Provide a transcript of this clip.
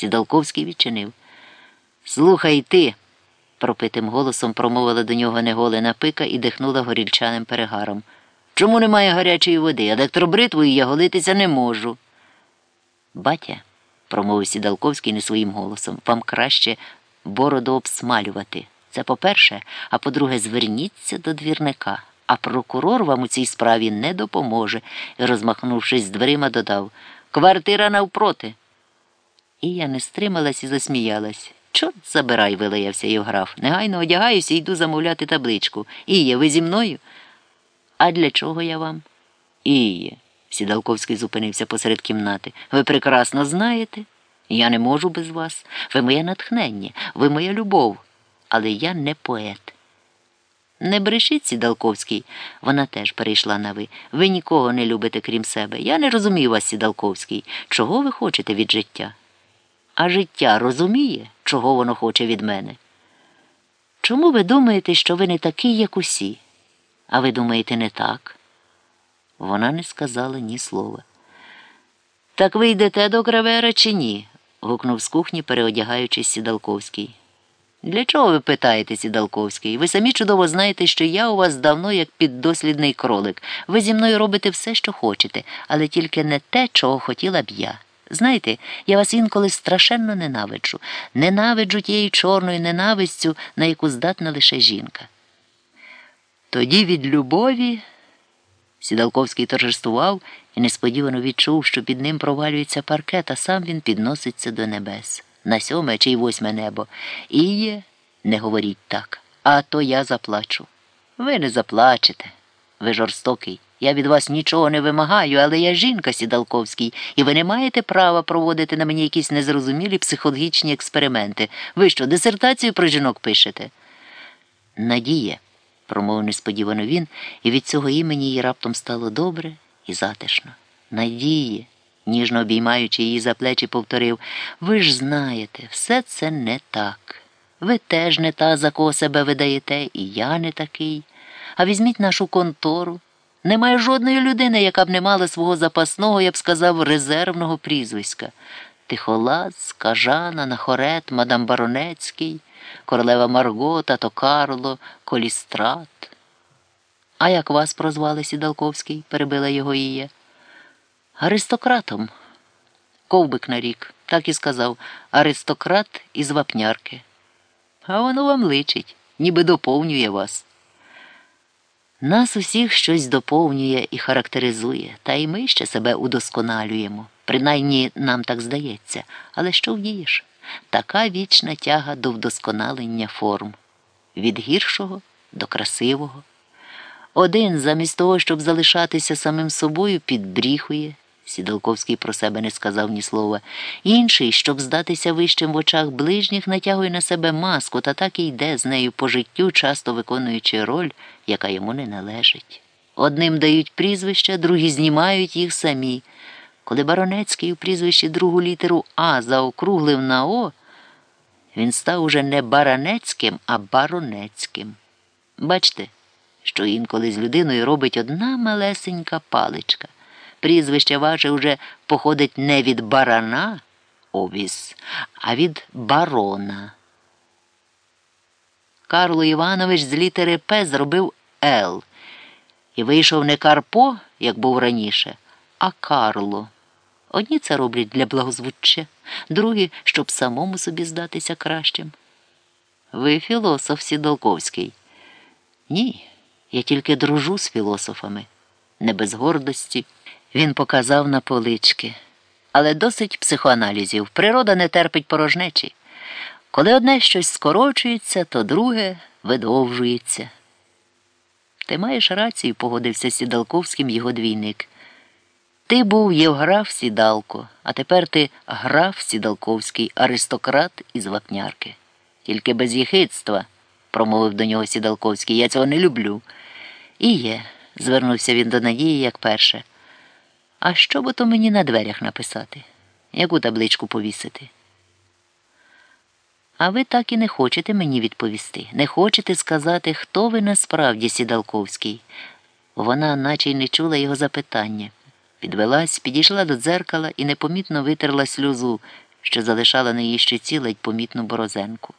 Сідалковський відчинив. Слухай ти, пропитим голосом промовила до нього неголена пика і дихнула горільчаним перегаром. Чому немає гарячої води? Електробритвою я голитися не можу. Батя, промовив Сідалковський не своїм голосом, вам краще бороду обсмалювати. Це по-перше, а по-друге, зверніться до двірника, а прокурор вам у цій справі не допоможе і, розмахнувшись з дверима, додав Квартира навпроти. І я не стрималась і засміялась. Чорт забирай, вилаявся Євграф. Негайно одягаюся і йду замовляти табличку. Іє, ви зі мною? А для чого я вам? Іє. Сідалковський зупинився посеред кімнати. Ви прекрасно знаєте. Я не можу без вас. Ви моє натхнення, ви моя любов. Але я не поет. Не брешіть, Сідалковський, вона теж перейшла на ви. Ви нікого не любите, крім себе. Я не розумію вас, Сідалковський. Чого ви хочете від життя? А життя розуміє, чого воно хоче від мене? Чому ви думаєте, що ви не такий, як усі? А ви думаєте, не так? Вона не сказала ні слова. Так ви йдете до Гравера чи ні? гукнув з кухні, переодягаючись Сідалковський. Для чого ви питаєте, Сідалковський? Ви самі чудово знаєте, що я у вас давно як піддослідний кролик. Ви зі мною робите все, що хочете, але тільки не те, чого хотіла б я. Знаєте, я вас інколи страшенно ненавиджу, ненавиджу тією чорною ненавистю, на яку здатна лише жінка. Тоді від любові Сідалковський торжествував і несподівано відчув, що під ним провалюється паркет, а сам він підноситься до небес на сьоме чи й восьме небо. І є, не говоріть так, а то я заплачу. Ви не заплачете. Ви жорстокий. Я від вас нічого не вимагаю, але я жінка Сідалковський, і ви не маєте права проводити на мені якісь незрозумілі психологічні експерименти. Ви що, дисертацію про жінок пишете? Надія, промовив несподівано він, і від цього імені їй раптом стало добре і затишно. Надії, ніжно обіймаючи її за плечі, повторив ви ж знаєте, все це не так. Ви теж не та, за кого себе видаєте, і я не такий. А візьміть нашу контору. Немає жодної людини, яка б не мала свого запасного, я б сказав, резервного прізвиська. Тихолаз, Кажана, Нахорет, мадам Баронецький, королева Марго, тато Карло, Колістрат. А як вас прозвали Сідалковський? перебила його Ія. Аристократом. Ковбик на рік, так і сказав, аристократ із вапнярки. А воно вам личить, ніби доповнює вас. Нас усіх щось доповнює і характеризує, та й ми ще себе удосконалюємо. Принаймні нам так здається. Але що вдієш? Така вічна тяга до вдосконалення форм від гіршого до красивого. Один, замість того, щоб залишатися самим собою, підбріхує. Сідалковський про себе не сказав ні слова. Інший, щоб здатися вищим в очах ближніх, натягує на себе маску та так і йде з нею по життю, часто виконуючи роль, яка йому не належить. Одним дають прізвища, другі знімають їх самі. Коли Баронецький у прізвищі другу літеру А заокруглив на О, він став уже не Баранецьким, а Баронецьким. Бачте, що інколи з людиною робить одна малесенька паличка. Прізвище ваше вже походить не від барана овіс, а від барона. Карло Іванович з літери П зробив Л і вийшов не Карпо, як був раніше, а Карло. Одні це роблять для благозвуччя, другі, щоб самому собі здатися кращим. Ви філософ Сідолковський. Ні, я тільки дружу з філософами, не без гордості. Він показав на полички. Але досить психоаналізів. Природа не терпить порожнечі. Коли одне щось скорочується, то друге видовжується. Ти маєш рацію, погодився Сідалковським його двійник. Ти був Євграф Сідалко, а тепер ти граф Сідалковський, аристократ із вапнярки. Тільки без єхидства, промовив до нього Сідалковський. Я цього не люблю. І є, звернувся він до Надії, як перше. А що б то мені на дверях написати? Яку табличку повісити? А ви так і не хочете мені відповісти. Не хочете сказати, хто ви насправді Сідалковський. Вона наче й не чула його запитання. Підвелась, підійшла до дзеркала і непомітно витерла сльозу, що залишала на її щиці ледь помітну борозенку.